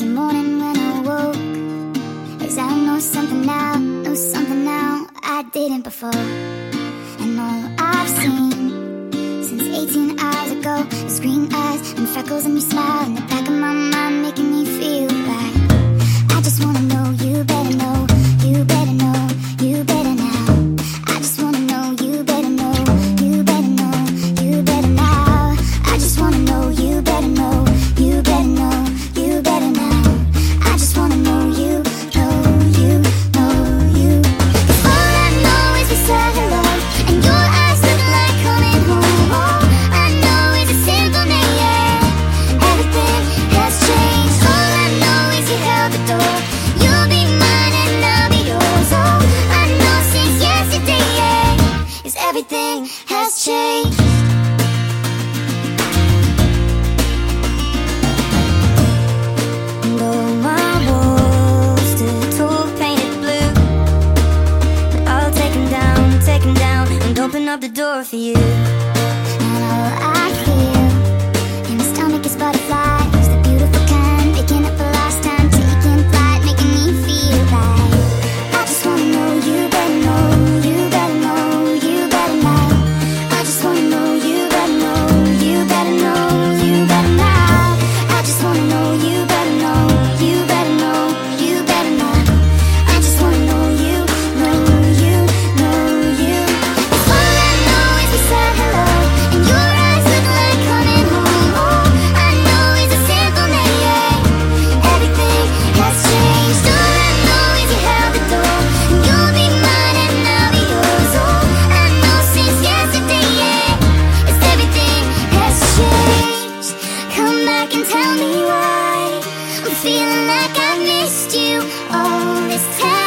the morning when I woke. Cause I know something now, know something now I didn't before. And all I've seen Since 18 hours ago Is green eyes and freckles and your smile In the back of my mind making me feel everything has changed. All my walls painted blue. I'll down, down And open up the door for you Feeling like I missed you all this time.